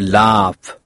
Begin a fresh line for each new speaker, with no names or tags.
laugh.